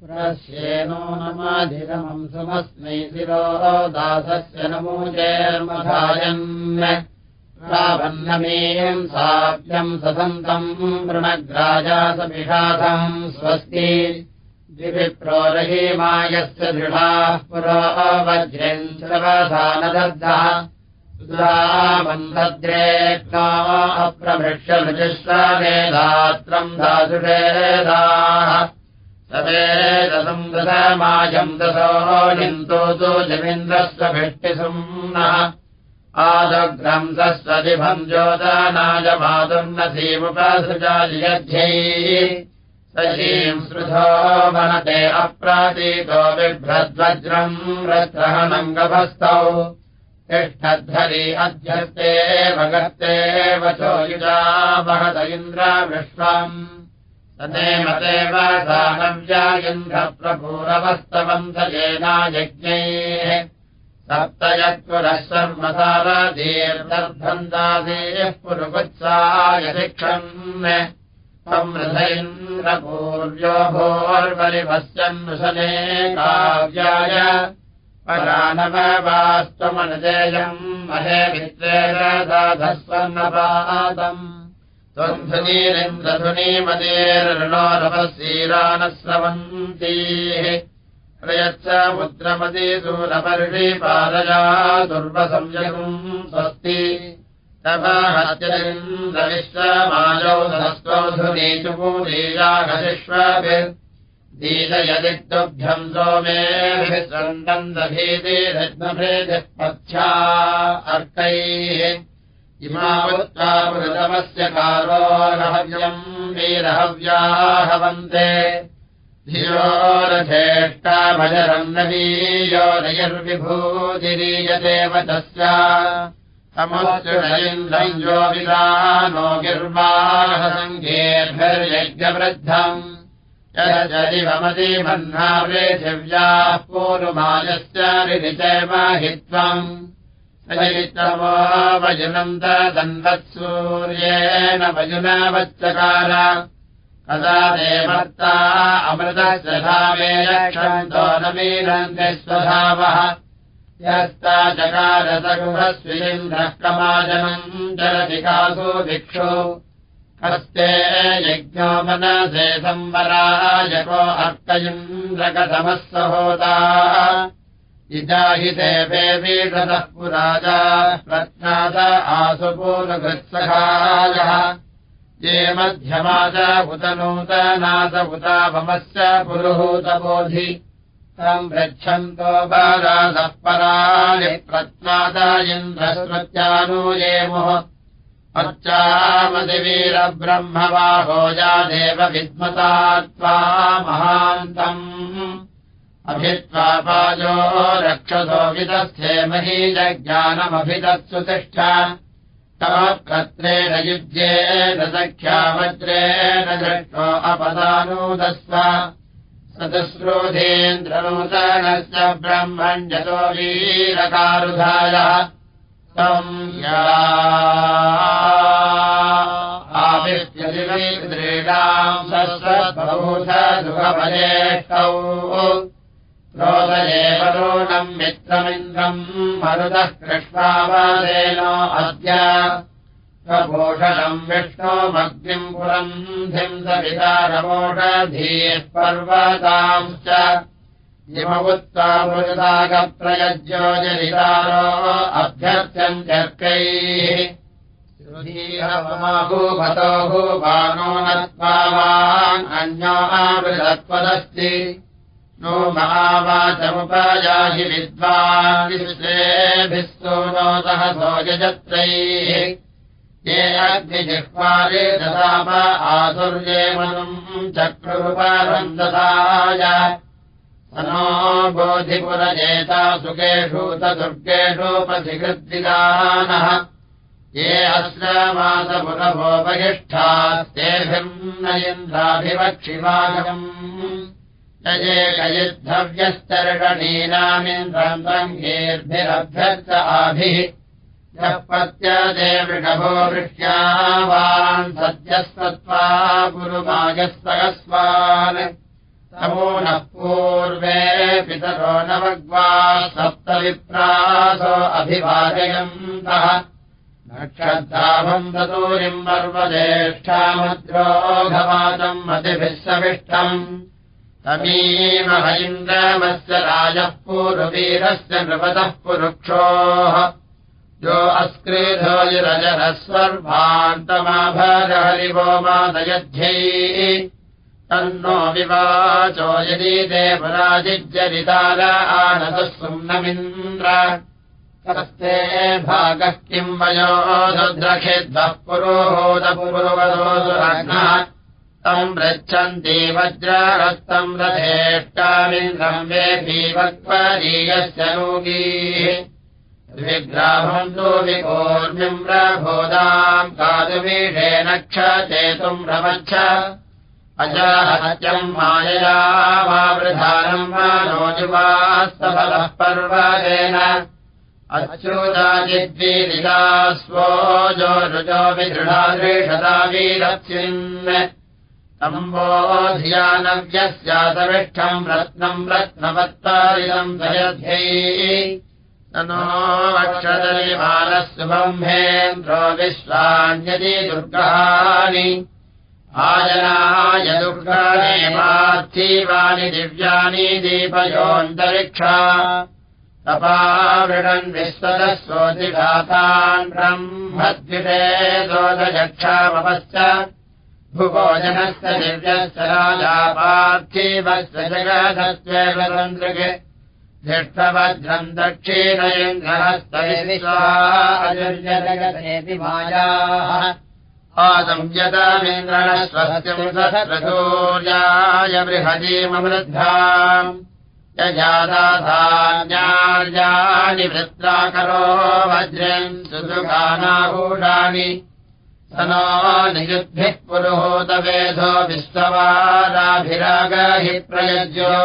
पुरस्येनो नमाधिरमम् सुमस्मै शिरो दासस्य नमोजेर्मधायन् रावन्नमेयम् साप्यम् ससन्तम् वृणग्राजासपिषाधम् स्वस्ति दिविप्रोरहीमायस्य दृढाः पुरो सुधामन्त्रेक्ष्मा अप्रभृष्यभृजश्रवेदात्रम् धातुषेदाः सवेदसंदमायम् दशो निन्तो तु जमीन्द्रस्वभिष्टिसुम्नः। आदग्रन्थस्वदिभम् ज्योतानाय मातुर्नसीमुपसृजालियध्यै सजीम् श्रुतो वनते अप्रातीतो बिभ्रद्वज्रम् रत्रहनङ्गभस्तौ तिष्ठद्धरि अध्यस्ते भगत्ते वचो युजा महत इन्द्र विश्वम् तदेमदेव दानव्या इन्द्रप्रभूरवस्तवन्धयेनायज्ञैः सप्तयत्पुरः सर्वसारदीर्दर्भन्दादेः पुरुवत्साय शिक्षन्। संवृधैन्द्रपूर्व्यो भोर्वलिभस्यन्नुशने काव्याय परानववास्त्वमनुजेयम् महे धुनीरिन्द्रधुनीमदेर्णोरवशीरानः स्रवन्तीः प्रयच्छ मुद्रमती दूरपर्षि पादया दुर्वसंयगुम् स्वस्ति। तपहत्यन्द्रविश्वमायौ सहस्त्वधुनीचुपूरीयाघशिष्वभिर्दीलयदिग्भ्यम् सोमेभिः सन्दन्दभीतिरत्नभेदः पथ्या अर्कैः इमावुत्तामृतमस्य कारोरहव्यम् वीरहव्याहवन्ते धियोरथेष्टाभजरम् नवीयोरयर्विभूतिरीयदेव तस्या समोऽसुरयिन्द्रम् यो विदानो गिर्वाहसङ्गेर्भिर्यज्ञवृद्धम् यदिवमतिमह्ना पृथिव्याः पूर्वमायस्य रिचैव हि त्वम्। सयितमो वजुनम् तदन्वत्सूर्येण वजुनवच्चकार कदा देवत्ता अमृतस्य धामे रक्षन्तो न मीनन्ति स्वधावः। यस्ता चकारसगुहस्विन्द्रः कमाजनम् जलधिकासु भिक्षु हस्ते यज्ञो मनसे संवरायको अर्कयुन्द्रकथमः सहोदा इजाहि देवेवीषतः पुराजा प्रज्ञात आसुपूर्वकृत्सखायः। ये मध्यमाच उत नूतनाथ उतापमस्य पुरुहूतबोधि। तम् पृच्छन्तो बालासः पराणि प्रज्ञात इन्द्रस्मृत्यानूयेमुः अर्चामदिवीरब्रह्मवाहोजा देव विद्मता त्वा महान्तम्। अभित्वापायो रक्षसो विदस्थे महीजज्ञानमभिदत्सु तिष्ठ तवत्रेण युज्येन सख्या वज्रेण दृष्टो अपदानूदस्व। सदस्रोधेन्द्रनूतनस्य ब्रह्मण्यतो वीरकारुधायः सस्वद्बहूषदुःखपरेष्टौ रोदयेव रोणम् मित्रमिन्द्रम् मरुतः कृष्णावादेनो अद्य। स्वभूषणम् विष्णोमग्निम् पुरम् धिंसवितारमोषधीः पर्वतांश्च अभ्यर्थ्यम् चर्कैः भूभतो भूभानो न त्वावान् अन्यो आवृतत्वदस्ति। नो महावाचमुपायाहि विद्वान् नो सहसो यजत्रैः। ये अग्निजिह्वारे ददाम आसुर्येमनुम् चक्रुपारन्दसाय नो सुखेषु तदुर्गेषुपधिकृद्विदानः ये अस्रमासपुरभोपगिष्ठास्तेभिर्न इन्द्राभिवक्षिवागम् ये कयिद्धव्यस्तर्षणीनामिन्द्रम् आभिः। यः पत्यदे वृषभो वृष्ट्या वा विश्वान् सद्यस्तत्त्वा गुरुमायस्तगस्वान् तमो नः पूर्वे पितरो नवग्वा सप्तविप्रासो अभिवादयन्तः नक्षत्राभम् दतूरिम् पर्वज्येष्ठामद्रोघवादम् मतिभिः सविष्टम्। तमीमह इन्द्रमस्य राजः पूर्ववीरस्य नृपतः पुरुक्षोः। यो अस्कृधोजिरजरस्वर्भान्तमाभरहरिवो मादयध्यै तन्नो विवाचो यदि देवराजिज्यरितार आनतः सुम्नमिन्द्र। तस्ते भागः किम् वयो रुद्रखेद्वः पुरोहोदपुरोवरोदुरघ्नः तम् पृच्छन्ति वज्रहस्तम् रथेष्टामिन्द्रम् वे भीवक्वरीयस्य रोगीः विग्राहम् तु विकोर्मिम् प्रभोदाम् कादुवीषेण क्षचेतुम् रमच्छ अजाहत्यम् मायया वा नोजुवास्तफलः पर्वतेन अच्युताजिद्वीलिला स्वो जो रुजो विदृढादृषदा वीरस्मिन् तम्बोधियानव्यस्यासविष्ठम् रत्नम् रत्नवत्तारिदम् दयध्यै नो अक्षदलिमानः सुबम्भेन्द्रो विश्वान्यति दुर्गानि आजनाय दुर्गाणि पार्थीवानि दिव्यानि दीपयोऽन्तरिक्षा। तपावृणन् विश्वदस्वोतिघातान् ब्रह्मद्विषे दोदयक्षामपश्च भुभोजनस्य दिव्यस्य राजा पार्थिवस्य जगदस्वेव तन्द्रिके दृष्टवज्रम् दक्षिणयन्द्रहस्तैविश्वाजगतेऽपि मायाः आदंयतमिन्द्रणस्वस्यम् सहस्रसूर्याय बृहदीमवृद्धाम्। यजादाधान्यार्याणि वृत्राकरो वज्रम् सुसुगानाभूषाणि स नो नियुद्भिः पुरुहूतवेधो विश्ववाराभिरागहि प्रयज्यो।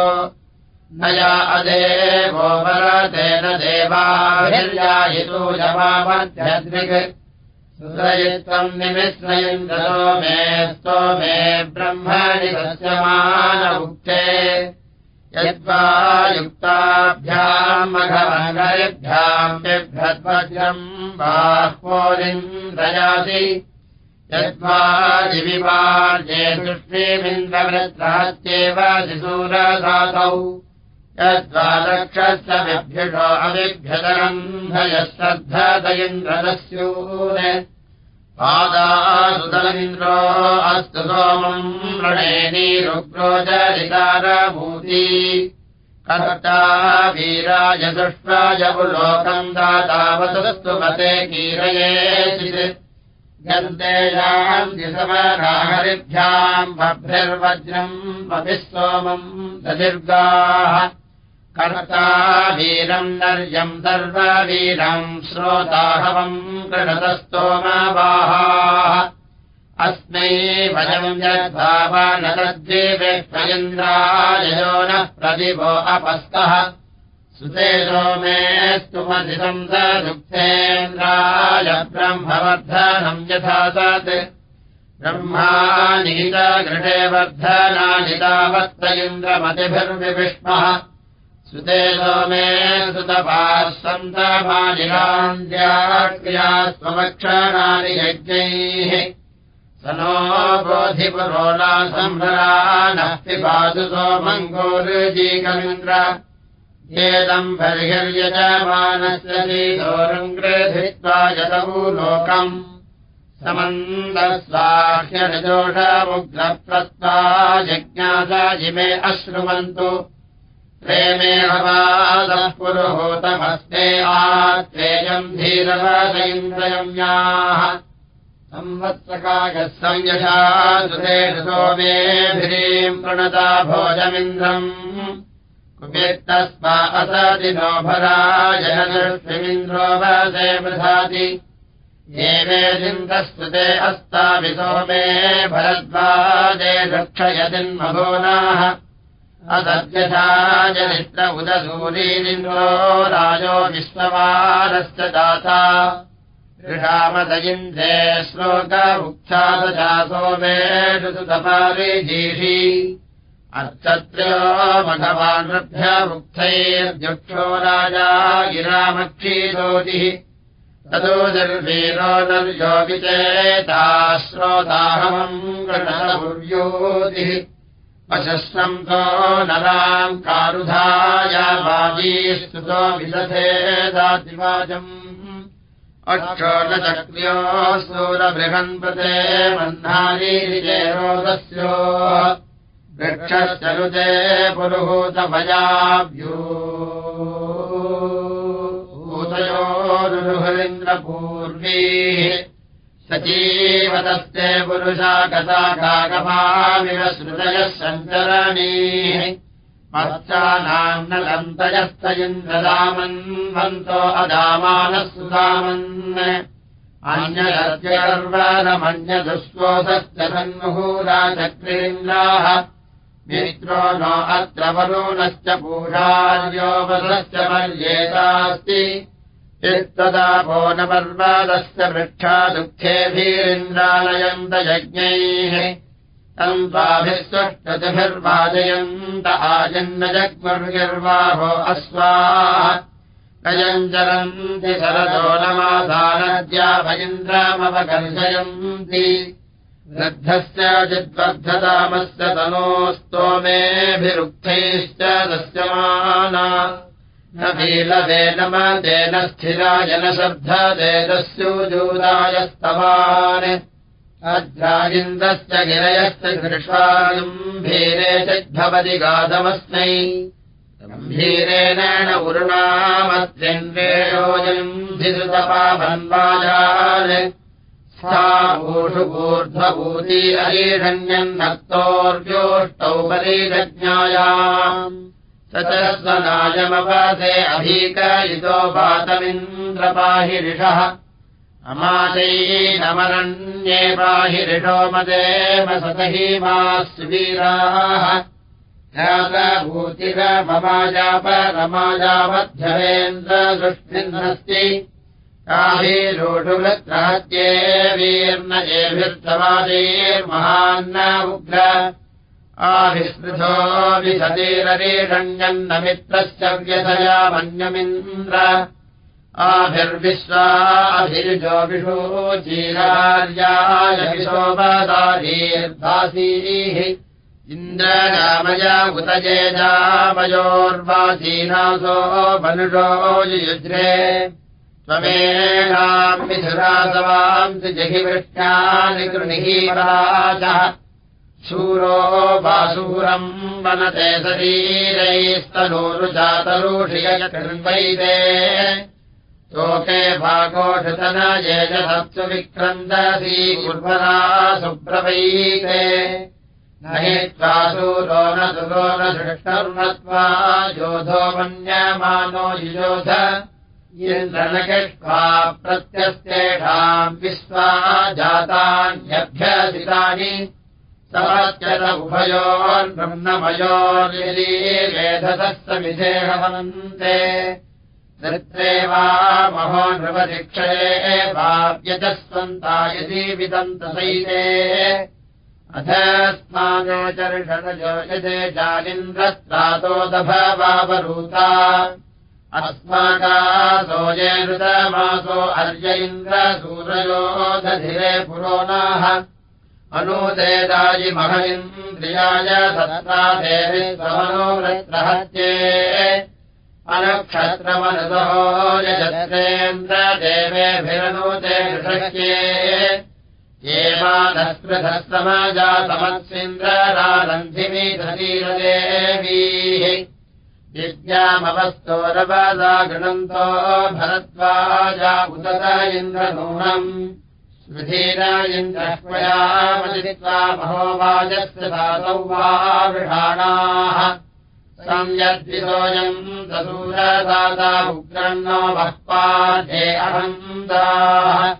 नया अदेवो वरतेन देवाभिर्यायितूयमामध्यद्रिक् सुरयित्वम् निमिश्रयन्द्रो मे स्तोमे ब्रह्मणि सस्यमानमुक्ते यद्वा युक्ताभ्याम् मघमङ्गलिभ्याम् बिभ्रद्वज्रम् बाह्वोरिन्द्रयासि यद्वा दिविवार्ये दृष्टिमिन्द्रवृत्रहत्येव शिशूरधातौ विभ्युषो अविभ्यदगन्धयः श्रद्धदयिन्द्रदस्यून् पादासुतमिन्द्रो अस्तु सोमम् वृणेनीरुग्रो जरितारभूति कर्ता वीराय दुष्टाय पुलोकम् दातावतस्तु मते कीरयेचित् गन्तेयान्ति समराहरिभ्याम् बभ्रिर्वज्रम् पभिः सोमम् ददीर्गाः कर्ता वीरम् नर्यम् सर्ववीरम् श्रोताहवम् कृणतस्तोमवाहाः अस्मै वयम् यद्भावनतद्वीवेक्षयन्द्राययो नः प्रदिवो अपस्तः। सुते सोमेस्तुमधितम् स दुःखेन्द्राय ब्रह्मवर्धनम् यथा सत्। ब्रह्मानीतघृटे वर्धनानि तावत्त इन्द्रमतिभिर्विविष्मः सुते सोमे सुतपाः सन्तमानिरान्द्याक्रिया स्वमक्षणानि यज्ञैः स नो बोधिपुरोलासम्भरा नः पिबासु सोमङ्गोरुजीकमिन्द्र एदम् बर्हिर्यजमानस्य दीदोरम् गृहीत्वा यतवू लोकम्। समन्दस्वाह्यनिदोषमुग्रप्रत्वा यज्ञासाजिमे अश्रुवन्तु प्रेमे हवादः आत्रेयम् धीरवदैन्द्रयम्याः संवत्सकायः संयशा सुरेषु सोमेभिरीम् प्रणता भोजमिन्द्रम्। कुपेत्तस्मा असदिनो भराजनदृष्टिमिन्द्रो वसे बृधाति एवेदिन्द्रस्तुते अस्ताविसो मे भरद्वाजे जनित्र उदसूरीरिन्द्रो राजो विश्ववारस्य दाता ऋषामदयिन्द्रे श्लोक मेषुतपारिजीषि अर्चत्र्यो भगवानृभ्यमुक्थैर्द्युक्षो राजा गिरामक्षीरोतिः ततो निर्वीरो निर्योगिचेता श्रोताहमम् अशस्नन्तो नराम् कारुधाया वाजी स्तुतो विदधेदातिवाचम् अक्षोलचक्र्यो सूरबृहन्पते मह्नानीरिजेरोदस्यो वृक्षश्चरुते पुरुहूतभयाभ्यो। भूतयोरुरुहरिन्द्रपूर्वीः सजीवतस्ते पुरुषा सञ्चरणीः पश्चानाम् न लन्तयस्त इन्द्रदामन्वन्तो अदामानः सुदामन्। अन्यदर्वनमन्यदुष्कोधश्च सन्मुहूराचक्रीन्द्राः मित्रो नो अत्र वरुणश्च पूषार्योपदश्च मर्येतास्ति यत्तदापो न पर्वादस्य वृक्षा दुःखेभिरिन्द्रालयन्त यज्ञैः तन्त्वाभिस्वष्टतिभिर्वाजयन्त आजन्न जग्मर्गिर्वाहो अस्वाः कयञ्चरन्ति शरदो नमासानद्याभयिन्द्रामवकर्षयन्ति वृद्धस्य चिद्वर्धतामस्य तनोस्तोमेभिरुक्थैश्च दस्यमाना न स्थिराय न शब्ददेदस्योजूदायस्तवान् अद्राजिन्दस्य गिरयश्च घृष्वागम्भीरे चिद्भवति गाधमस्मै गम्भीरेण उरुणामत्यन्वेयोजम् धिसुतपाभन्वाजान् सा ऊषुपूर्ध्वभूति अरीषण्यन्नक्तोर्योष्टौ परिजज्ञायाम् स च स्वनायमपासे अभीकयितो पातमिन्द्रपाहि ऋषः अमाचैनमरण्ये पाहि ऋषो मदेव सतही मा सुवीराः भूतिरममाजापरमाजामध्यवेन्द्रदृष्टिन्नस्ति काभिरोषुवृत्रहत्ये वीर्णयेभिर्तवादैर्महान्न उग्र आभिस्पृथोऽभिसतीररीषण्यन्न मित्रस्य व्यथया मन्यमिन्द्र। विशोपदारीर्दासीः इन्द्रनामया उतजेजामयोर्वासीनासो मनुषो युज्रे। त्वमेणाम् मिथुरासवांसि जहिवृष्टानि गृणीराजः शूरो वासूरम् वनते शरीरैस्तनूरुजातरूषियकृन्वैते लोके भागोषतन ये च सत्सु विक्रन्दसी उर्वरा सुप्रवैते न हि त्वा सूरो न सुरो न सृष्टर्मत्वा योधो मन्यमानो युयोध इन्द्रनकृष्ट्वा प्रत्यस्तेषाम् विश्वा जातान्यभ्यसितानि सवच्चर उभयोर्ब्रह्ममयोर्यदीवेधसः समिधेहवन्ते नृत्रे वा महो नृपशिक्षये वाव्यजस्वन्ता यदीविदन्तसैते अथस्मागोचर्षणजो यदे जालिन्द्रत्रातोदभवावरूता अस्माकासो ये नृतमासो अर्य इन्द्रसूरयो दधिरे पुरोणाः अनुदेदायि महीन्द्रियाय सत्ता देवि समनो वृत्रहत्ये। अनक्षत्रमनुदहो यजत्रेन्द्रदेवेभिरनुते ऋषक्ये एवानस्पृधस्तमजातमत्सिन्द्ररारन्धिमि धीरदेवीः विद्यामवस्तोरवादा गृणन्तो भरद्वाजा उदत इन्द्रनूनम् स्मृधीरा इन्द्रह्वयामलित्वा महोवाजस्य धातौ वा वृषाणाः। संयद्विसोऽयम् दसूरदाता उग्रन्नो बह्पाधे अहन्ताः।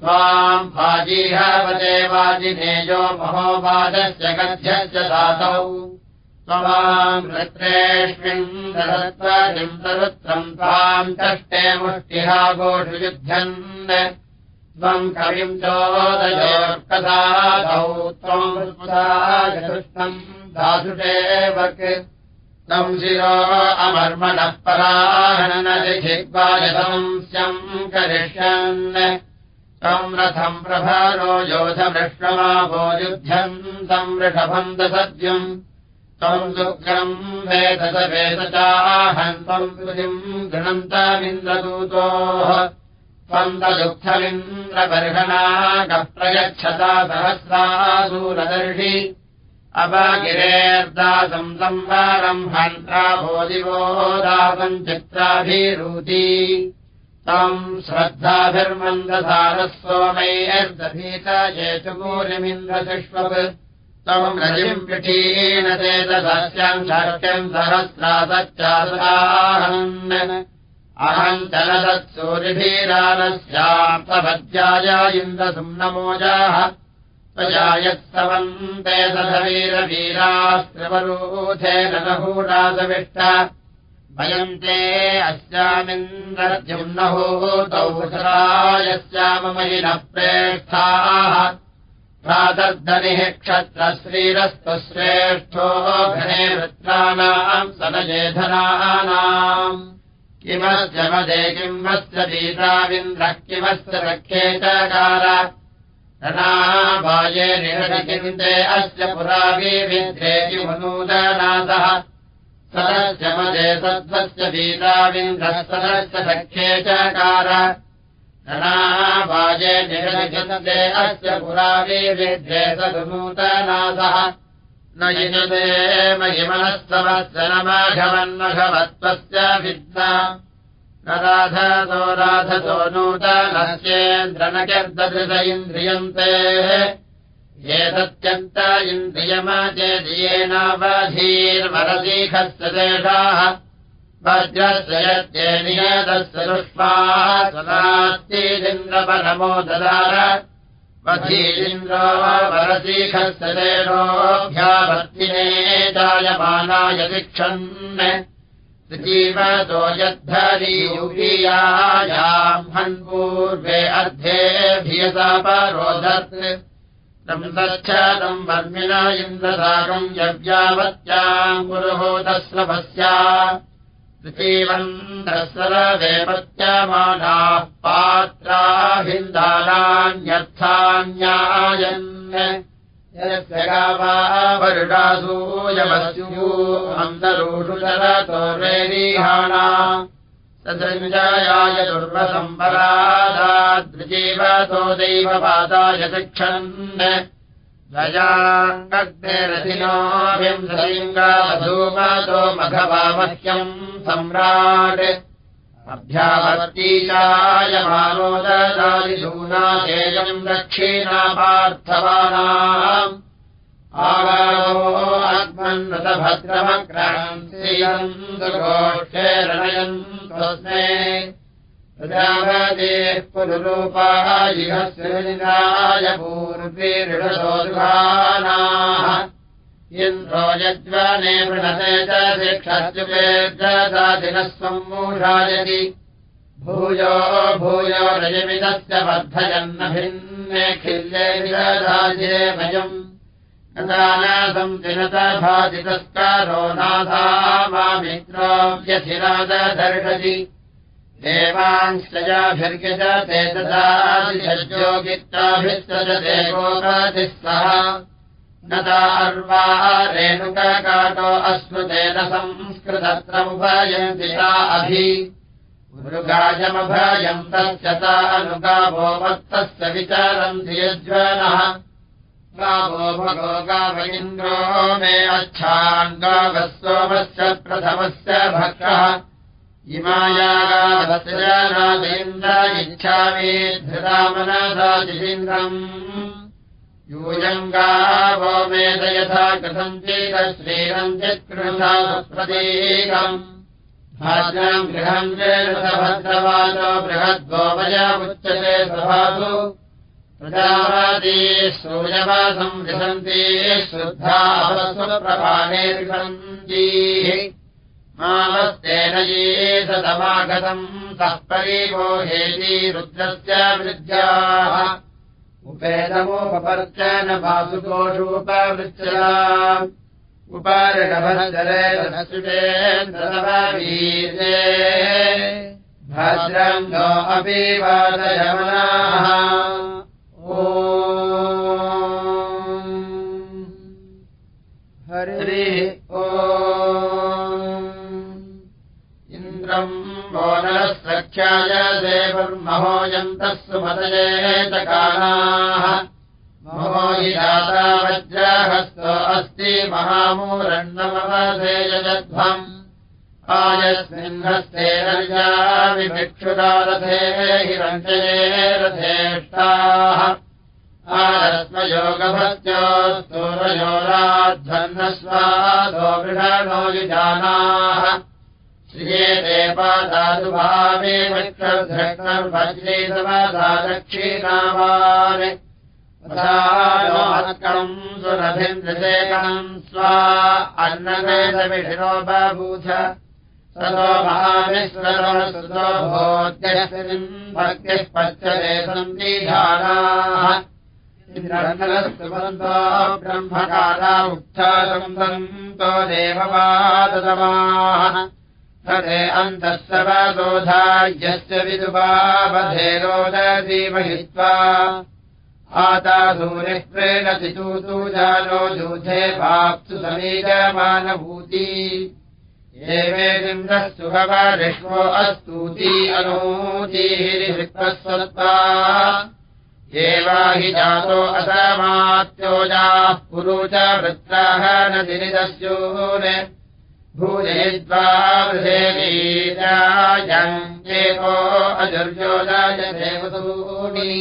त्वाम् वाजीहवते वाजिनेयो महोवाजस्य गध्यस्य धातौ। त्वमाम् रत्रेष्मिन् ददत्त्वम् तरुत्रम् त्वाम् कष्टे मुष्टिहा गोषु युध्यन् त्वम् कविम् त्वम् चतुष्टम् दासुषेवक् तम् शिरो अमर्मणः पराहननदिवायसंस्यम् करिष्यन्। तम् रथम् प्रभारो योधमृष्टमाभो युध्यम् तम् वृषभम् दसद्यम् त्वम् दुग्रम् वेदस वेदचाहम् त्वम् कृतिम् गृणन्तमिन्द्रदूतोः त्वम् तदुःखमिन्द्रबर्हणाकप्रयच्छता सहस्रासूरदर्शि। अपागिरेर्दासम् संवारम् हन्त्रा भोदिवो दासम् चित्राभिरूति तम् श्रद्धाभिर्मन्दधारः सोमैर्दधीत ये च पूर्यमिन्द्रशिष्वप् तम् रजिम् पिठीन चेतसस्यम् शक्यम् सहस्रासच्चासाहन् अहम् चलदत्सूरिभिरालस्यापद्याय इन्द्रसुम्नमोजाः त्वजायत्सवन्ते दधवीरवीरास्त्रवरूथेन नहूरासविष्ट वयन्ते अस्यामिन्द्रद्युम्नहूतौ यस्यामयिनः प्रेष्ठाः। प्रातर्धनिः क्षत्रश्रीरस्त्वश्रेष्ठो घने वृत्राणाम् सनजेधनानाम् किमस्य मदे किमस्य दीताविन्द्रः किमस्य रक्षे चकार रणाबाये निरकिन्ते अस्य पुराविविद्रे किमुनूदनाथः सदस्य मदे सद्वस्य दीताविन्द्रः सदस्य सख्ये चकार रणाबाजे निरकिन्ते अस्य पुराविविद्रे सदुनूतनाथः न युजते महिमनस्तवस्य न माघवन्मघवत्वस्य विद्ना न राधतो राधतो नूतनस्येन्द्रनकर्दृत इन्द्रियन्ते एतत्यन्त इन्द्रियमाचेदियेनावधीर्वरदीखस्य देशाः। वज्रस्य यत्ये नियतस्य दुष्पाः सदास्तीन्द्रपरमो ददार वधीरिन्द्रो वरसीखस्य देशोऽभ्यावर्तिने जायमानाय तिक्षन् जीवतो यद्धरीयायाम् हन्पूर्वे अर्धेभियसा परोधत् तम् तच्छतम् वर्मिणा इन्द्रसाकम् यव्यावत्याम् पुरुहोदस्रभस्या ीवन्दस्वरवेपत्यमानाः पात्राभिन्दानान्यर्थान्यायन् यस्य गावावरुडासूयवस्यू अन्तरूषु चरतो वेरीहाणा सञ्जयाय दुर्वसम्परादाद्विजीवतो दैवपादाय शिक्षन् गजाङ्गग्निरथिनोऽभिंसलिङ्गाधूमतो मघवामह्यम् सम्राट्। अभ्यावर्तीचायमानो ददादिशूनाशेयम् दक्षिणापार्थवानाम्। आगारो आत्मन्नतभद्रमग्रहम् दुर्गोष्ठेरणयम् स्वस्मे पुरुरूपाः इहस्विनाय पूर्वीरुषोदुघानाः इन्द्रो यज्वने वृणते च शिक्षत्युपेर्जादिनः सम्मूषायति भूयो भूयो रजमिदस्य वर्धयन्न भिन्ने खिल्ये विदधाजे भयम् नदानासम् दिनतभाजितस्कारो नाथा मामित्रो व्यथिरादर्शति देवांश्चयाभिर्यजते तदादिषज्योगित्राभिस्तजते गोपातिः सह। न तार्वा रेणुककाटो अस्मृतेन संस्कृतत्रमुभयन्ति ता अभि। मृगायमभयम् तस्य ता अनुगावो वत्तस्य विचारन्ति यज्वनः। गावो भगो गाव मे अच्छाङ्गावः सोमस्य प्रथमस्य भक्तः इमायागावस्यनादेन्द्र इच्छामि धृतामनसादिन्द्रम् यूयङ्गावो मेद यथा चित्कृता प्रतीकम् भाज्यम् गृहम् चेदभद्रवाचो बृहद्गोपयमुच्यते सभासु। सूर्यवासम् विशन्ति श्रद्धा प्रपाणे विशन्तीः मावस्तेन ये सदमागतम् सः परिवो हेति रुद्रस्य वृद्ध्याः। उपेदमोपपर्च न वासुकोषोपवृत्या उपारणभरे वीर्ये भद्रङ्गो अपि वादयमनाः ओ हरि ओ सख्याय देवर्महोयन्तः सुमतये च कानाः महो हि दाता वज्रहस्तो अस्ति महामूरण्डमवधेयजध्वम् आयस्मिन्नस्ते रजा विभिक्षुदारथे हिरञ्जये रथेष्टाः। आरत्मयोगभक्त्योस्तूरयोराध्वन्नस्वादो गृहणो युजानाः पादादुभावे वक्षर्धर्वज्रेतवधा दक्षिणावान् सुरभिन्द्रसेकणम् स्वा अन्नवेदविषिरो बभूथ ततो महाविश्वरो भोद्यस्मिन् भक्तिः पच्यते सन्दिधानाः इन्द्रस्तुवन्तो ब्रह्मकारा उक्तासम् सन्तो देववादतमाः तदे अन्तः सर्वदोधा यस्य विदुवावधे रोदीमहित्वा आता सूरिः प्रेणति तूतु जानो जूथे वाप्सु समीजमानभूति एवेदिन्द्रः सुभवरिष्वो अस्तूति एवा हि जातो असमात्योजाः पुरुच वृत्राः न दिनिदस्यून् भूयित्वा वृधेवीरायङ्केको अजुर्योदाय देवसूनि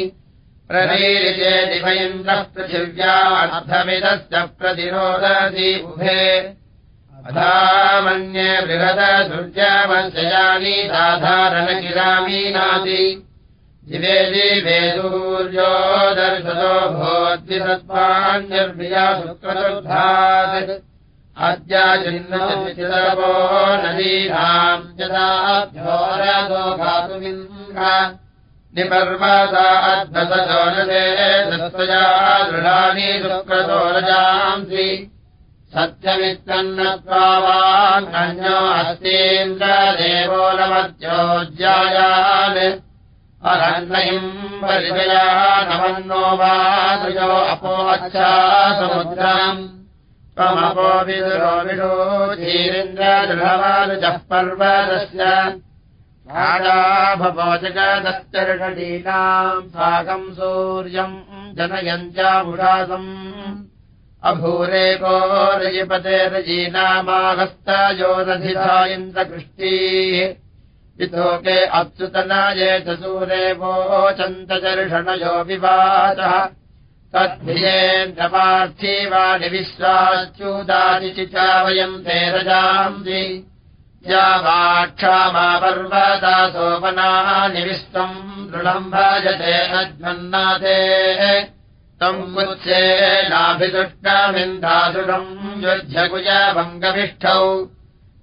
प्रवीरिजे दिवयन्द्रः पृथिव्या अर्थमिदश्च प्रतिरोदति उभे। दिवे दिवे सूर्यो दर्शतो भोद्विसत्त्वान्यर्भिया शुक्रदुर्धात् अद्याचिन्नचितरवो नदीनाम् यदाभ्योरदो घातुमिन्द्र। निपर्वता अद्भुतजोनदे दत्तया दृढानि शुक्रतोरजांसि सत्यमित्तन्नत्वावान्यो अस्तीन्द्रदेवो नमत्योज्यायान् अरण्यम् परिचया नमन्नो वा दृजो अपो अच्छा समुद्रम् त्वमपो विदुरो विडो धीरेन्द्रदृढवारुजः पर्वतस्य। जगदश्चर्षीनाम् साकम् सूर्यम् जनयञ्चामुषासम् अभूरेको रजिपते रजीनामाहस्तयो रधिता इन्द्रकृष्टिः। वितोके अच्युतनाये च सूरेवोचन्तचर्षणयो विवाचः तद्भियेन्द्रपार्थीवाणि विश्वाच्युदादिचि च वयम् ते रजांसि या सोपनानि विश्वम् दृढम् भजते अध्वन्नाथे तम् मुत्से नाभिदुष्टमिन्दासुरम् युध्यकुजभङ्गविष्ठौ।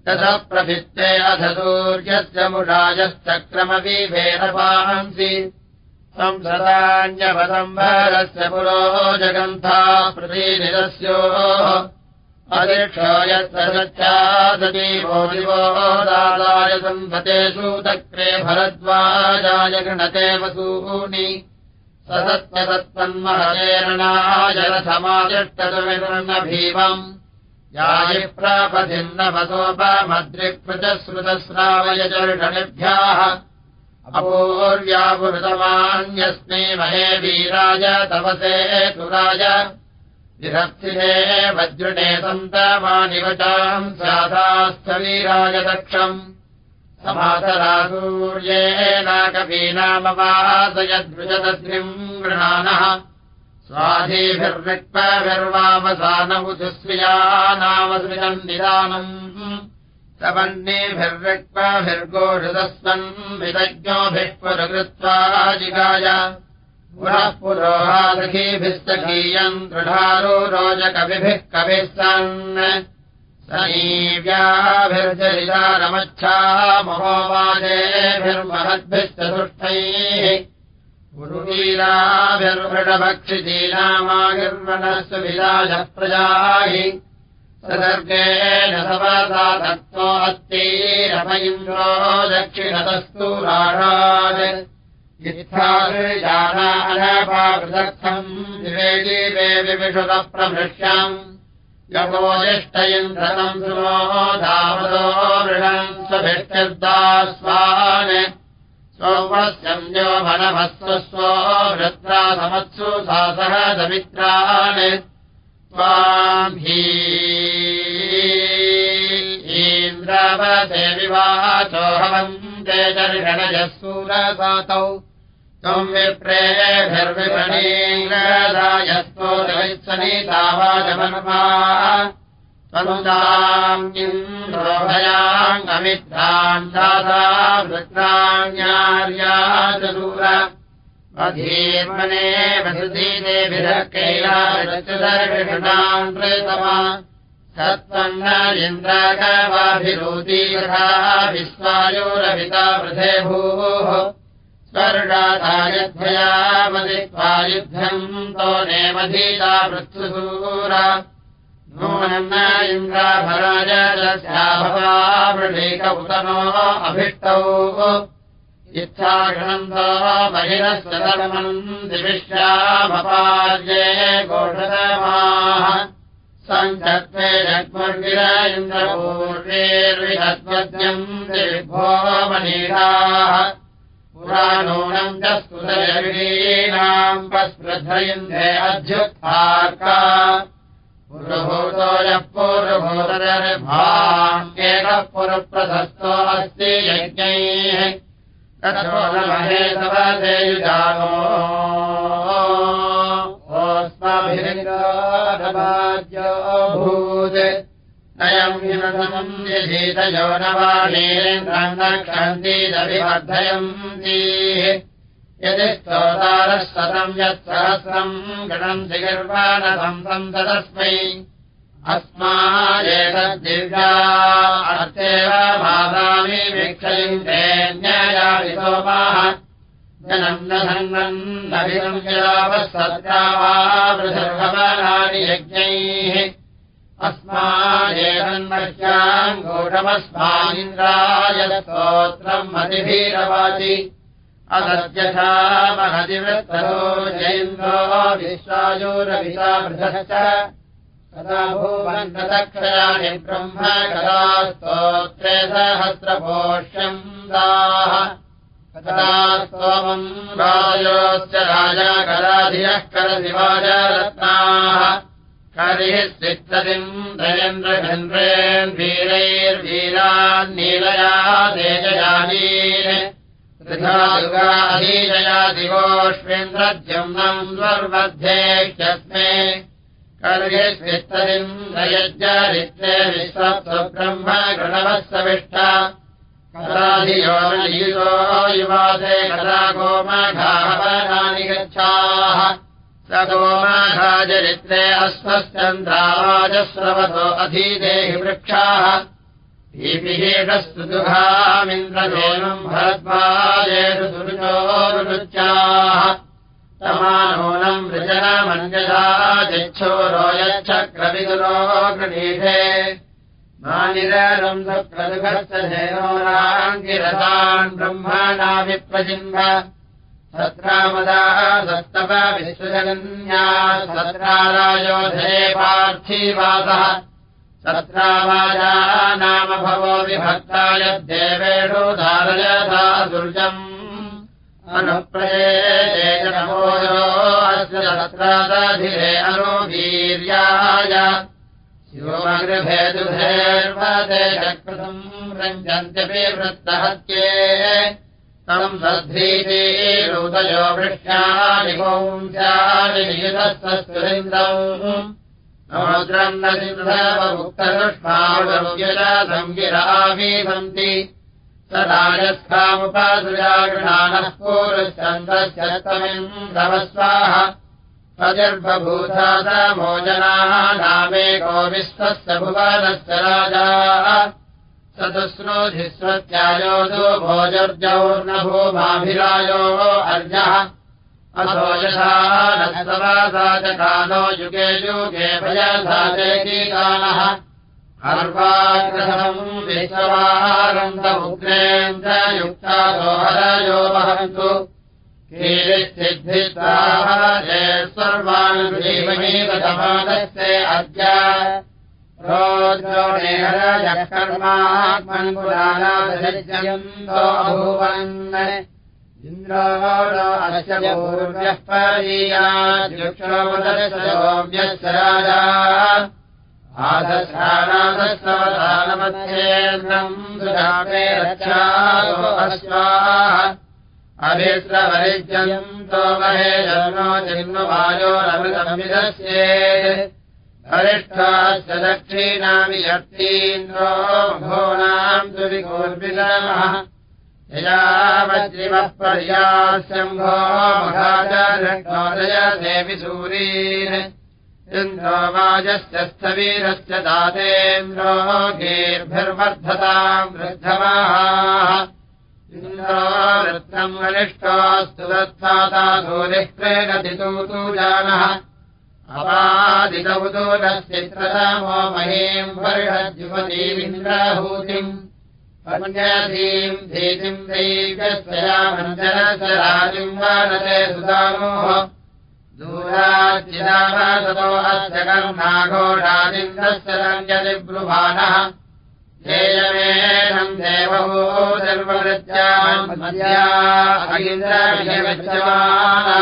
ततः प्रभित्ते अध सूर्यस्य मुराजश्चक्रमविभेदपांसि संसदान्यपदम्बरस्य पुरो जगन्था प्रतिनिरस्योः अदीक्षो यत्सच्चादीवो दिवो दादाय सम्भते सूतक्रे भरद्वाजाय गृणते वसूनि ससत्यसत्तन्महरेरणाय भीमम् यायि प्रापथिन्नवसोपमद्रिक्पृतश्रुतस्रावयचर्षणिभ्याः अपूर्व्यापुरुतमान्यस्मै महे वीराय तवसे तुराय विरक्तिने वज्रुणे सन्तमानिवचाम् स्याथास्थवीराय दक्षम्। समातरासूर्येनाकवीनामवासयद्विजदद्रिम् गृणानः। स्वाधीभिर्विक्पभिर्वामसानमुजुस्विया नामसृजम् निदानम् तवन्नेभिर्विक्पभिर्गोषुतस्वन् विदज्ञोभिः पुरकृत्वा जिगाय। पुनः पुरोहादखीभिस्तकीयम् दृढारो रोजकविभिः कविः सन्। स सनीव्याभिर्जरिदारमच्छा महोवाजेभिर्महद्भिश्चतुष्टैः गुरुवीराभिर्वृढभक्षितीनामागिर्वणस्तु विराज प्रजाहि सदर्गेण सवसा तत्त्वो अस्तीरमयिन्द्रो दक्षिणतस्तु राणात्। इत्थाजानानपाकृतर्थम् दिवे जीवे विविशुतप्रभृश्याम् यमोजिष्टयन्द्रतम् सुनो धावतो मृणम् स्वभिष्टिर्दास्वान्। सोमस्यन्यो मनभस्वस्वो वृत्रा समत्सु सासः दमित्रान् त्वाम् हीन्द्रवसे विवाचोऽहवम् तेजर्षणजः सूरसातौ त्वम् विप्रेभिर्विपणीयस्तोदवित्सनीतावाचमन्वा त्वनुदाम्यमित्राम् दाता वृत्राण्यार्या चूर अधीर्मने वसुधीदेभिरः कैलादर्शनाम् प्रेतमा सत्त्वम् न इन्द्रागवाभिरोधी यथा विश्वायोरभिता वृधे भूः स्वर्गाधायध्वयामदित्वा युद्धम् तो नेमधीता मृत्युसूर नूनम् न इन्द्राभराजस्याभवावृणीकपुतनो अभिष्टौ सञ्चत्वे जग्मर्गिर इन्द्रपूर्वेर्विहत्वज्ञम् दिविभो मनीषाः। पुराणूनम् च स्तुतयवीनाम् पस्पृथयिन्धे अध्युत्थार्का। पुरुभूतो यः पूर्वभूतनिर्भाण्येकः पुरप्रशस्तो अस्ति यज्ञैः न ओस्माभिर्गाढवाद्योऽभूत् अयम् विनसमम् यधीतयो नवाणीन्द्रक्षन्तीदभिवर्धयन्ती यदि स्तोतारः शतम् यत्सहस्रम् गणम् दिगर्वाणसम् सन्तदस्मै अस्मादेतद्दिव्या अर्थेव भासामि वीक्षयन्तेऽन्यायापि सोमाः जनम् न धन्वन् नभिरम् यदापः सत्या वा वृषर्भवनानि यज्ञैः। अस्मादेतन्मह्याम् घोषमस्मादिन्द्राय स्तोत्रम् मतिभीरवाचि। अदद्यथा महतिवृत्तरो जयन्द्रो विश्वायोरभिता वृधश्च कदा भूवन्तदक्षयाणि ब्रह्म कदा स्तोत्रे सहस्रपोष्यम् दाः। कदा स्तोमम् राजोश्च राजा करदिवाजरत्नाः करिः स्वित्तदिम् दयेन्द्रघन्द्रेन् वीरैर्वीरान्नीलया तेजयानीन् ृथायुगाधीजया दिवोष्वेन्द्रद्युम्नम् स्वर्मध्ये कर्गे स्वित्तरिम् नयज्जरित्रे विश्वब्रह्म गृणवः सविष्टा कदाधियो नीतो युवासे कदा गोमघावनानि गच्छाः। स गोमाघाचरित्रे अस्मश्चन्द्रावाजस्रवतो अधीदेहि वृक्षाः। ीपिहेकस्तु दुघामिन्द्रधेनुम् भरद्वाजेषु सुरुचोरुचाः समानूनम् वृजनमन्यथा जिच्छोरो यच्छक्रविदुरो गृणीषे मानिरम् सुक्रदुघश्च धेनोराङ्गिरतान् ब्रह्मणा विप्रजिम्भ सत्रामदाः सत्तप विश्वजगन्या सत्रारायोधे पार्थिवासः। तत्रावाजा नाम भवो विभक्ता यद्देवेषु धारयथा दुर्जम् शिवमगृभेदुभेर्वदे चक्रतम् रञ्जन्त्यपि वृत्तहत्ये तम् सद्धीतिरुदयो वृष्ण्यानि पुंस्यानि नियुतस्तुरिन्द्रम् समुद्रम् न सिन्धवमुक्तदुष्मावरुगिरासङ्गिरामी सन्ति स राजस्थामुपासुजागृहाणः पूर्वश्चन्द्रस्य तमिन्द्रवस्वाः अजर्भभूतामोजनाः नामेको विश्वस्य भुवनस्य राजा चतुस्रोधिस्वत्यायोजो भोजर्जौर्नभूमाभिरायोः अर्जः। अथो यथानस्तवासाचकालो युगे युगे भयसाचकीकालः अर्वाग्रहम् विश्ववाहारन्तमुग्रेन्द्रयुक्तादो हरयो वहन्तु। कीर्तिद्भिस्ताः सर्वान् अद्य। रोद्रोणेहरजकर्मात्मन्पुराणादयन्तो अभूवन्। इन्द्रोणश्चूर्व्यः परीयाद्युक्षोमदशोऽव्यस्य राजा आदशानादस्तवदानमध्येन्द्रम् दुरापे रक्षादो अश्वाः। अभिस्रवरिज्यन्तो महे जन्मो जन्मवायोरमृतमिदस्ये अरिष्ठास्य दक्षिणामि यत्तीन्द्रो भोनाम् दुविगोर्विलमः ययावज्रिमः पर्यास्यम्भो महाचार्योदय देवि सूरीन् इन्द्रो वाजस्य स्थवीरस्य दातेन्द्रो गीर्भिर्वर्धताम् वृद्धमाः इन्द्रो वृत्तम् अनिष्टास्तु दत्ताता सूरिः प्रेरदितु तु जानः अपादितौदूरश्चित्रतमो महीम् वर्षद्युवतीमिन्द्रहूतिम् अन्यधीम् धीतिम् दैव्यस्वयामञ्जनस राजिम् वानते सुदामोः दूराच्चिदावसतो अस्य कर्णाघोषादिन्द्रस्य रञ्जलिब्रुभानः हेयमेनम् देवो सर्ववृत्याम् मद्या अगिन्द्रविजयवच्यमाना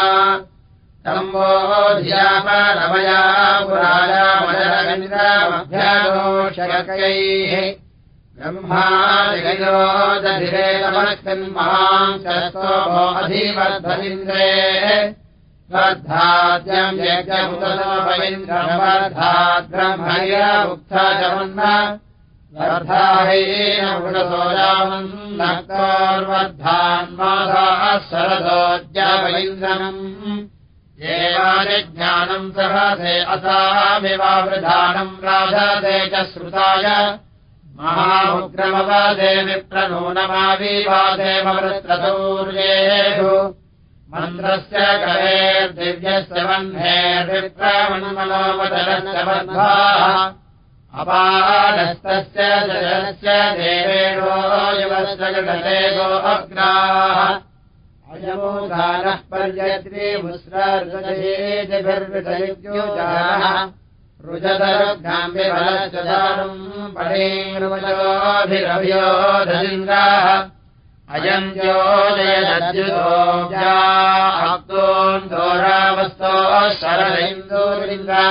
सम्बोध्यापरमया पुराजामजरविन्द्रमभ्याघोषकैः ब्रह्मादिगयोदधिरे नमस्कन्महाम् शस्तो अधिवर्धनिन्द्रे वर्धाद्यम् यज्ञमुदनोपविन्द्रमवर्धात् ब्रह्मय उक्थाजमन्न वर्धाहेन वृषसोजामन्नक्तोर्वर्धान्माधाः शरदोद्यापैन्द्रम् देवानिज्ञानम् सहसे असामिवावृधानम् राधते च श्रुताय। महामुग्रमवादे विप्रनूनमाविवादेव वृत्रदौर्येषु मन्त्रस्य करेर्दिव्यस्य वह्नेर्विप्रमन्मनोमचलस्य बद्धाः। अपादस्तस्य जलस्य देवेणो युवस्य गते गो अग्राः अयमोदानः पर्यत्री मुस्रार्गजेतिभिर्विषयुज्योजानः रुजदरुग्नाम्बिफलश्चदानम् पणेर्वजोभिरभ्योधलिङ्गाः अयम् ज्योजयदद्युतोऽब्जाक्तोन्दोरावस्तो शरदैन्दोलिङ्गा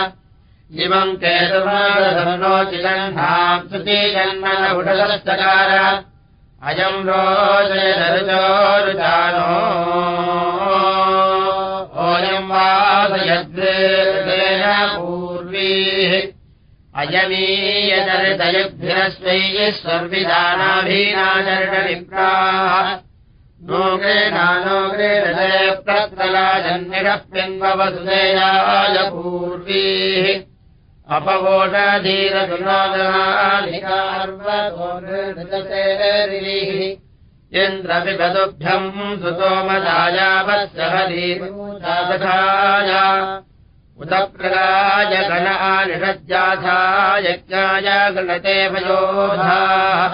इमम् केतुमादधर्णोचिगन्धाम् श्रुतिजन्मनहुडलश्चकार अयम् रोजयदरुचोरुचानो ओयम् वासयद्वेन पूर्वीः अयमीयचरितयुग्भिरस्वैः स्वर्विदानाभीनाचरणविप्राः नोग्रेणानोग्रे हृदय प्रत्कलाजन्निरप्यन्ववसुदेयाय पूर्वीः अपवोटाधीरगुणोदनालिकार्वतोर्नृतसेरिः इन्द्रविपदुभ्यम् सुतोमदायावत्सहदीर्घाय उदप्रगाय गण आनिषज्जाथाय यज्ञाय गणते भयोधाः।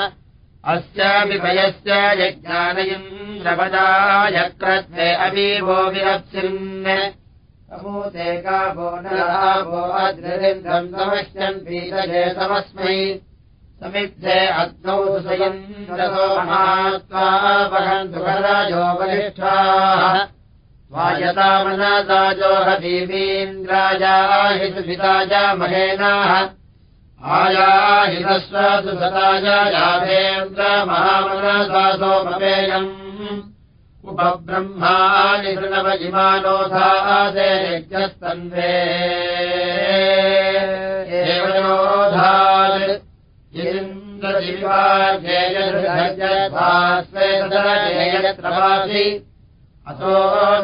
अस्यापि भयस्य यज्ञान इन्द्रपदाय क्रत्वे अवीवो विरप्सिन्। समूते कापो नरापो अद्रिन्द्रम् समश्यन् पीतये समस्मै समिद्धे अग्नौ वहन्तु वराजो वरिष्ठाः वायतामनदाजो हदीवीन्द्राजाहि सुपिताय महेनाः। आयाहितस्वसु सताय याभेन्द्र महामनदासोपमेयम् उपब्रह्माणि शृणव इमानोधादे यज्ञस्तन्वे। एवयोधात् इन्द्रदिवाजेयधृजयत्वास्वेतदयत्र वासि अतो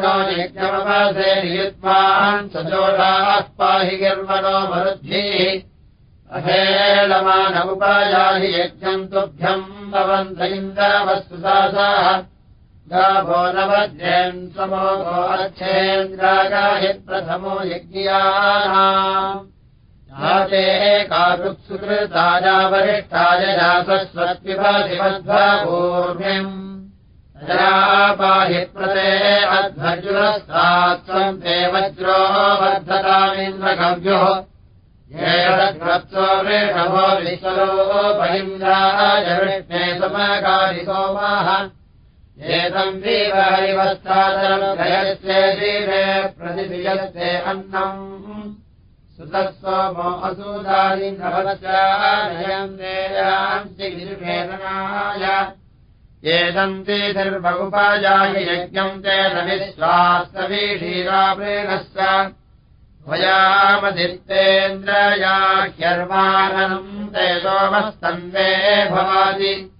नो यज्ञमसेयुत्मान् सजोषाः पाहि गिर्मनो मरुद्भिः। अहेलमानमुपायाहि यज्ञम् तुभ्यम् भवन्त इन्द्रवस्तुदासाः गाभो नवध्येन् समोगो अच्छेन्द्रागाहि प्रथमो यज्ञाते कारुत्सुकृताया वरिष्ठाय जातस्वत्पिभाधिमध्वपूर्व्यम् पाहि प्रते अध्वर्जुनस्तात्त्वम् ते वज्रो वर्धतामिन्द्रकव्योः येषो वृषभो विश्वरो बहिन्द्राय विष्णे समकारि सोमाः। एतम् दीवहरिवस्तादरस्य जीवे प्रतिबिजस्ते अन्नम्। सुतः सोमो असूदादिन्द्रवस्यानयम् देयान्ति निर्भगुपायाय यज्ञम् तेन विश्वास्तवीषीराप्रेणश्च। भयामधित्तेन्द्रयाह्यर्वानम् ते सोमस्तन्वे भवादि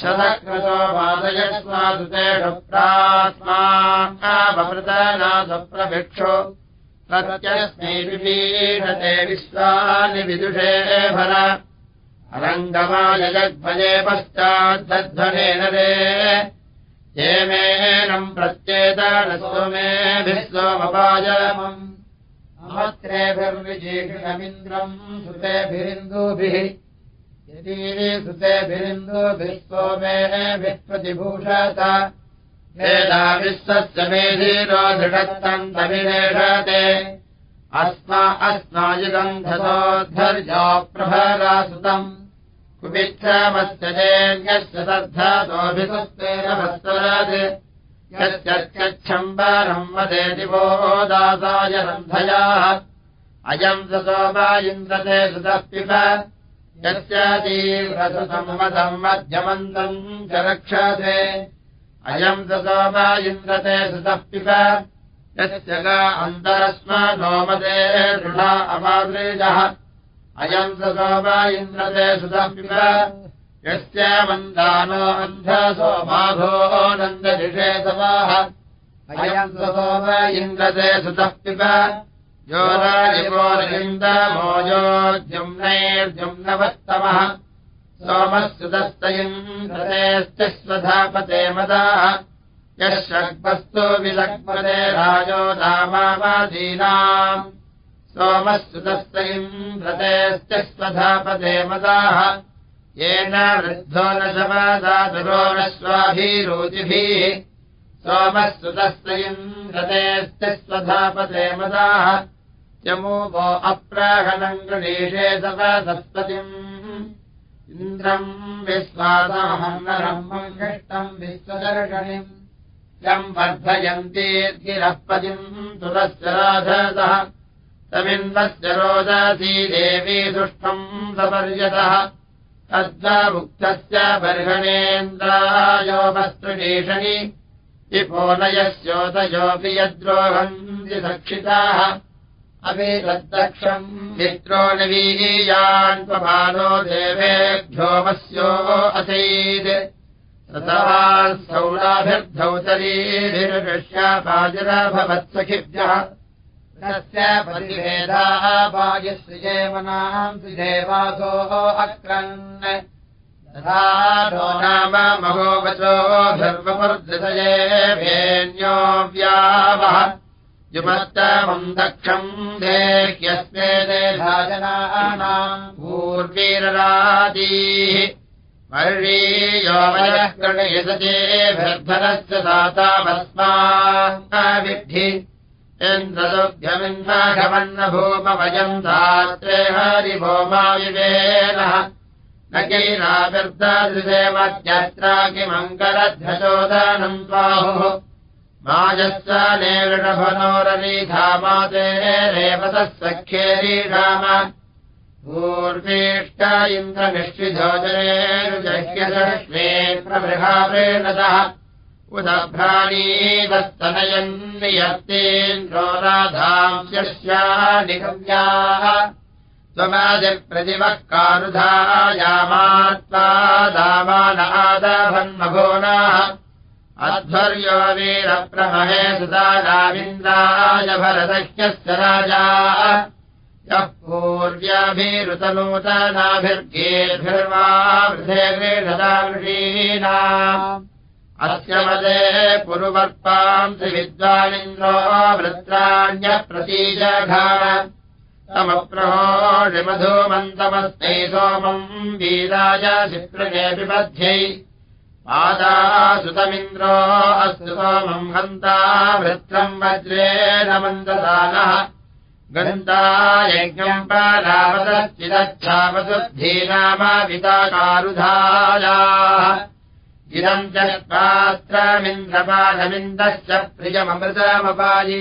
शतक्रतो वादयस्मासु तेषु प्रात्मावृतनासुप्रभिक्षो प्रत्यस्मै विपीडते विश्वानि विदुषे भर अरङ्गमायजग्भजे पश्चाद्ध्वनेन रे हेमेनम् प्रत्येत सोमपायमम् महत्रेभिर्विजीषिणमिन्द्रम् सुतेभिरिन्दुभिः। यदि सुतेभिरिन्दुभिः सोमेभिः प्रतिभूषत। वेदाविश्वस्य मेधीरो दृढत्तम् तमिरेषते। अस्मा अस्मायुगन्धसोद्धर्यो प्रभरासुतम् कुपिच्छमस्य जेन्यस्य तद्धातोऽभिसुस्तेन भस्तरात् यस्यच्छम्बरम् वदे दिवो दासाय रन्धयाः अयम् ससोमा इन्द्रते सुतः पिब। यस्य तीव्रसुसंवदम् मध्यमन्तम् च रक्षते। अयम् ससोमा इन्द्रते सुतः पिब। यस्य गा अन्तरस्म नोमदे दृढा अमादृजः अयम् स सोमा इन्द्रते सुतपिब यस्य मन्दानो अन्धसो माधो नन्ददिषे समाः अयम् सोम इन्द्रते सुतः पिब। यो राजिवोर्जिन्दमोजोद्युम्नैर्जुम्नवत्तमः सोमः सुतस्त इन्द्रतेऽस्ति स्वधापते मदाः। यः षड्वस्तु विलग्पदे राजो दामादीनाम् सोमः सुतस्त इन्द्रतेऽस्ति स्वधापदे मदाः। येन वृद्धो न शमादातुरो न स्वाभिरोचिभिः सोमः सुतस्त इन्द्रतेऽस्ति स्वधापदे मदाः। यमो वो अप्राहणम् गणेशे सपदस्पतिम् इन्द्रम् विश्वासमहन्नरम् मङ्गिष्टम् विश्वदर्शनिम्। यम् वर्धयन्तीर्गिरःपतिम् तुलस्य राधसः तमिन्वस्य रोदसी देवी सुष्ठम् सपर्यतः। तद्वमुक्तस्य बर्हणेन्द्रायोपस्तृषणि विपोनयस्योतयोऽपि यद्रोहन्ति सक्षिताः। अपि तद्दक्षम् मित्रो नवीयान्त्वमानो देवेभ्योमस्यो असैद् ततः स्थौलाभिर्धौतरीभिर्षापाजिरभवत्सखिभ्यः तस्य परिभेदाः वायुश्रिजेवनाम् श्रिदेवासोः अक्रन्। नो नाम महोवचो धर्मपुर्दृशये व्यावः। युमत्तमम् दक्षम् देह्यस्मे देधाजनानाम् पूर्वीररादीः वर्षीयो वयः गणयसजेभर्धनस्य दातामस्माविद्धि इन्द्रदुभ्यमिन्दाघवन्न भूमवयम् दात्रे हरिभोमाविवेनः न कैराविर्दादृशेवत्यत्रा किमङ्करध्वचोदनम् स्वाहुः माजस्य नेवृषभनोररीधामाते रेवतः सख्येरीषाम पूर्वेष्ट इन्द्रनिष्ठिधोजनेरुजह्यदश्मे प्रबृहाप्रेणतः उदभ्राणीवस्तनयन्नियत्तेन्द्रो राधांस्यस्यानिगम्याः त्वमादिप्रतिमः कारुधायामात्मा दामानादाभन्मभोनाः अध्वर्यो वीरप्रमहे सुताराविन्द्राय भरदह्यस्य राजा। यः पूर्व्याभिरुतनूतनाभिर्गेभिर्वा वृधे गृढदाृषीणा अस्य मदे पुरुवर्पांसि विद्वानिन्द्रो वृत्राण्यप्रतीजघार तमप्रहोषिमधूमन्तमस्मै सोमम् वीराय चित्रकेऽपि मध्यै पादासुतमिन्द्रो अस्तु सोमम् हन्ता वृत्रम् वज्रेण मन्ददानः गन्ता यज्ञम् परावदश्चिदच्छावसुद्धीनामापिताकारुधायाः इदम् च पात्रमिन्द्रपादमिन्दश्च प्रियममृतमपायि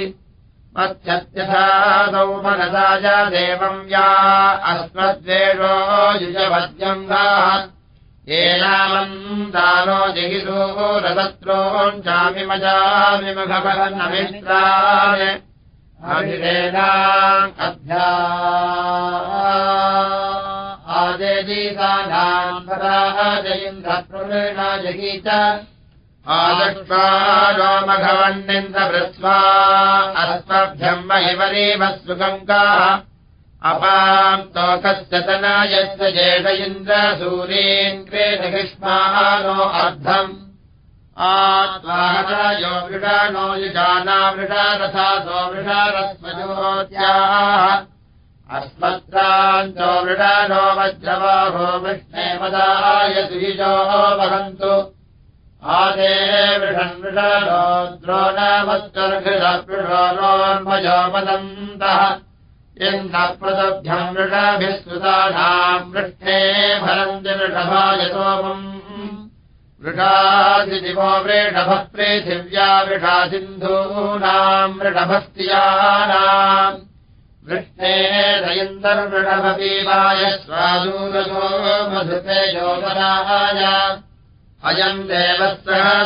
मत्स्यत्यथादौ मनसाय देवम् या अस्मद्वेषो युजवद्यम् वा येनामम् दानो जगिषोः रसत्रोञ्चामिमजामिमघवन्नमित्राय अध्या पराजयिन्द्रप्रवीणा जगीत आदक्ष्वा रोमघवन्निन्द्रभृत्वा अस्मभ्यम् महिमरीमस्सुगङ्गाः अपाम् तोकस्य तनायस्य जेष इन्द्रसूरीन् क्रेदग्ष्मानो अर्धम्। आत्मायो वृषाणो युजाना वृषारथासो वृषारस्मजोत्याः अस्मत्रान्तो वृषाणो वज्रवाहो विष्णे मदाय द्विजो वहन्तु। आदे वृषन् वृषाणो द्रोणवत्तर्घृषोन्मजो मदन्तः इन्द्रप्रदभ्यम् वृषाभिः सुतानाम् वृष्णे भरन्ति वृषभाय सोमम् वृषादिदिवो वृषभः पृथिव्या वृषा सिन्धूनाम् वृषभस्तियानाम् वृष्णे स्वादूरसो मधुते योगनाय अयम् देवः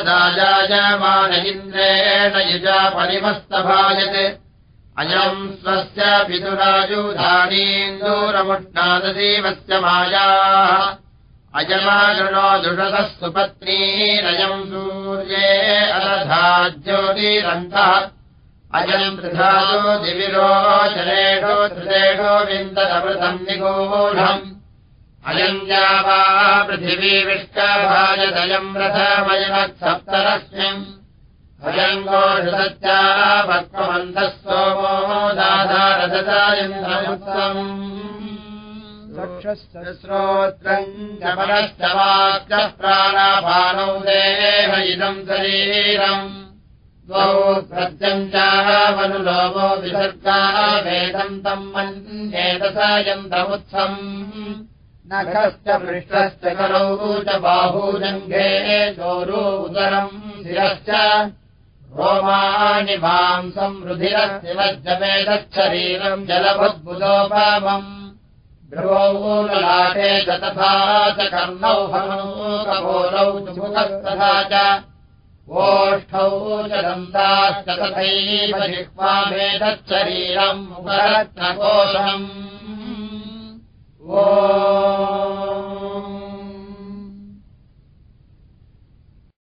दाजाय मान इन्द्रेण युजा परिमस्तभायत् अयम् स्वस्य पितुरायुधानीन्दूरमुष्णादीवस्य मायाः। अयमागृणो दुषतः सुपत्नीरयम् सूर्ये अरधा ज्योतिरन्तः अयम् पृथादो दिविरो जलेषो धृतेषो विन्ददमृतम् निगूढम्। अयम् जावा पृथिवी विष्टभाजदयम् रथमयमत्सप्तरश्मिम्। अयम् गोषुसत्या भक्वमन्तः सोमो दाधारथतायन्द्रमुत्तम् श्रोत्रम् चपरश्च वाक्च प्राणापानौ देह इदम् शरीरम् द्वौ प्रत्यम् चावनुलोमो विसर्गा वेदम् तम् मन्येतसायन्तमुत्सम् नखश्च पृष्ठश्च करौ च बाहूजङ्घे चोरू उदरम् शिरश्च। रोमाणि मांसम् रुधिरस्य वज्रमेतच्छरीरम् जलभद्बुधोपामम् भ्रुवौ ललाटे च तथा च कर्णौ हनौ कपोलौ च मुखस्तथा च ओष्ठौ च तथैव जिह्वामेतत् शरीरम् परत्नकोशलम् ओ